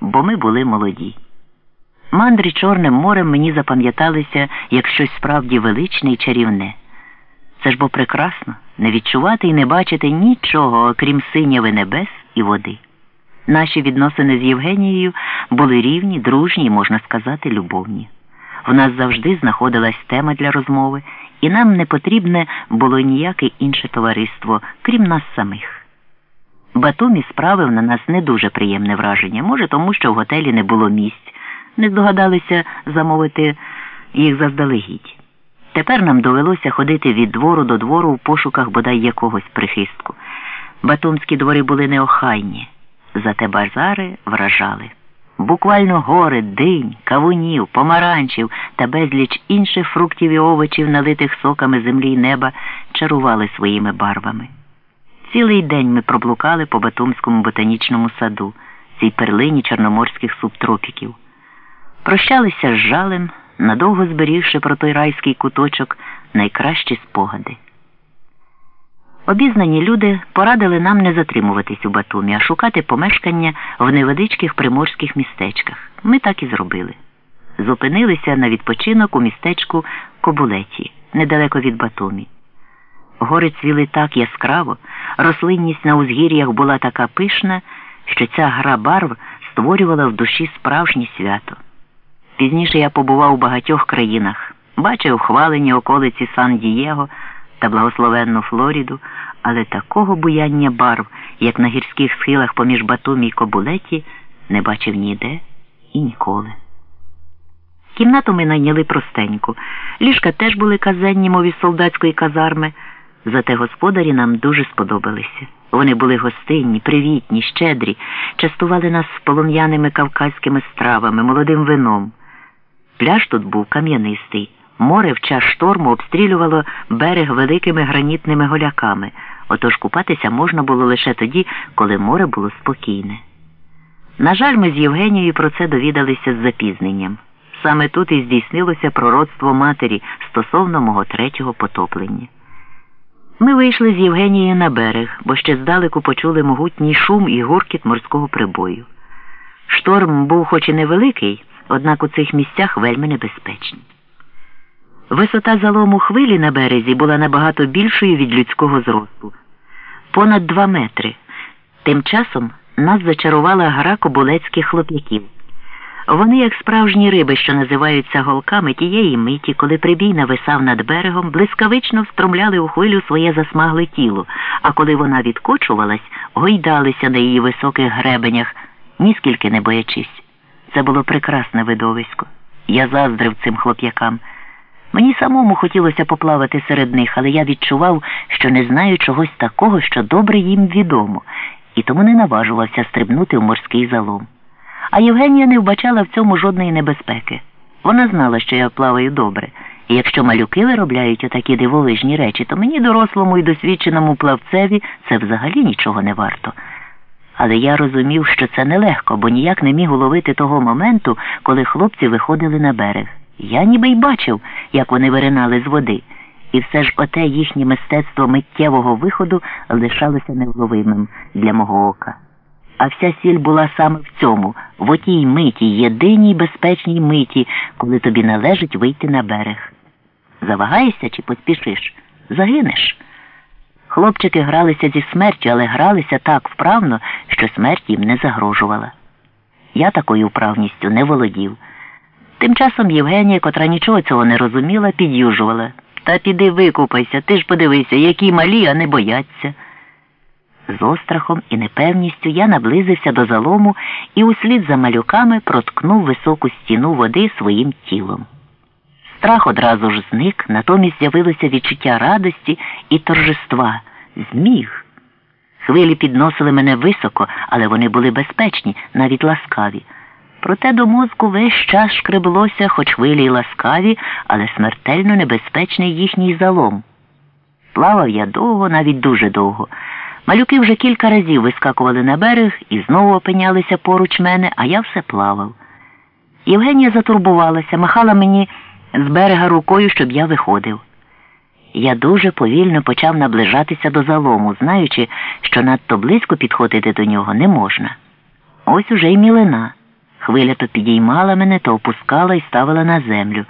бо ми були молоді. Мандри Чорним морем мені запам'яталися як щось справді величне і чарівне. Це ж бо прекрасно не відчувати і не бачити нічого, окрім синяви небес і води. Наші відносини з Євгенією були рівні, дружні можна сказати, любовні. В нас завжди знаходилась тема для розмови, і нам не потрібне було ніяке інше товариство, крім нас самих. Батумі справив на нас не дуже приємне враження, може, тому що в готелі не було місць, не здогадалися замовити їх заздалегідь. Тепер нам довелося ходити від двору до двору в пошуках бодай якогось прихистку. Батумські двори були неохайні, зате базари вражали. Буквально гори, динь, кавунів, помаранчів та безліч інших фруктів і овочів, налитих соками землі й неба, чарували своїми барвами. Цілий день ми проблукали по Батумському ботанічному саду, цій перлині чорноморських субтропіків. Прощалися з жалем, надовго зберігши про той райський куточок найкращі спогади. Обізнані люди порадили нам не затримуватись у Батумі, а шукати помешкання в невеличких приморських містечках. Ми так і зробили. Зупинилися на відпочинок у містечку Кобулеті, недалеко від Батумі. Гори цвіли так яскраво, рослинність на узгір'ях була така пишна, що ця гра барв створювала в душі справжнє свято. Пізніше я побував у багатьох країнах, бачив хвалені околиці Сан-Дієго та благословенну Флоріду, але такого буяння барв, як на гірських схилах поміж Батумі й Кобулеті, не бачив ніде і ніколи. Кімнату ми найняли простеньку. Ліжка теж були казенні, мов із солдатської казарми, зате господарі нам дуже сподобалися. Вони були гостинні, привітні, щедрі, частували нас полум'яними кавказькими стравами, молодим вином. Пляж тут був кам'янистий. Море в час шторму обстрілювало берег великими гранітними голяками, отож купатися можна було лише тоді, коли море було спокійне. На жаль, ми з Євгенією про це довідалися з запізненням. Саме тут і здійснилося пророцтво матері стосовно мого третього потоплення. Ми вийшли з Євгенією на берег, бо ще здалеку почули могутній шум і гуркіт морського прибою. Шторм був хоч і невеликий, однак у цих місцях вельми небезпечний. Висота залому хвилі на березі була набагато більшою від людського зросту понад два метри. Тим часом нас зачарувала гра кобулецьких хлоп'яків. Вони, як справжні риби, що називаються голками тієї миті, коли прибій нависав над берегом, блискавично встромляли у хвилю своє засмагле тіло, а коли вона відкочувалась, гойдалися на її високих гребенях, ніскільки не боячись. Це було прекрасне видовисько. Я заздрив цим хлоп'якам. Мені самому хотілося поплавати серед них, але я відчував, що не знаю чогось такого, що добре їм відомо, і тому не наважувався стрибнути в морський залом. А Євгенія не вбачала в цьому жодної небезпеки. Вона знала, що я плаваю добре, і якщо малюки виробляють отакі дивовижні речі, то мені, дорослому і досвідченому плавцеві, це взагалі нічого не варто. Але я розумів, що це нелегко, бо ніяк не міг уловити того моменту, коли хлопці виходили на берег. Я ніби й бачив, як вони виринали з води, і все ж оте їхнє мистецтво миттєвого виходу лишалося невловимим для мого ока. А вся сіль була саме в цьому, в отій миті, єдиній безпечній миті, коли тобі належить вийти на берег. Завагаєшся чи поспішиш? Загинеш. Хлопчики гралися зі смертю, але гралися так вправно, що смерть їм не загрожувала. Я такою вправністю не володів. Тим часом Євгенія, котра нічого цього не розуміла, під'южувала. Та піди викупайся, ти ж подивися, які малі, а не бояться. З острахом і непевністю я наблизився до залому і услід за малюками проткнув високу стіну води своїм тілом. Страх одразу ж зник, натомість з'явилося відчуття радості і торжества. Зміг. Хвилі підносили мене високо, але вони були безпечні, навіть ласкаві. Проте до мозку весь час шкреблося, хоч хвилі й ласкаві, але смертельно небезпечний їхній залом. Плавав я довго, навіть дуже довго. Малюки вже кілька разів вискакували на берег і знову опинялися поруч мене, а я все плавав. Євгенія затурбувалася, махала мені з берега рукою, щоб я виходив. Я дуже повільно почав наближатися до залому, знаючи, що надто близько підходити до нього не можна. Ось уже й мілина. Хвиля то підіймала мене, то опускала і ставила на землю.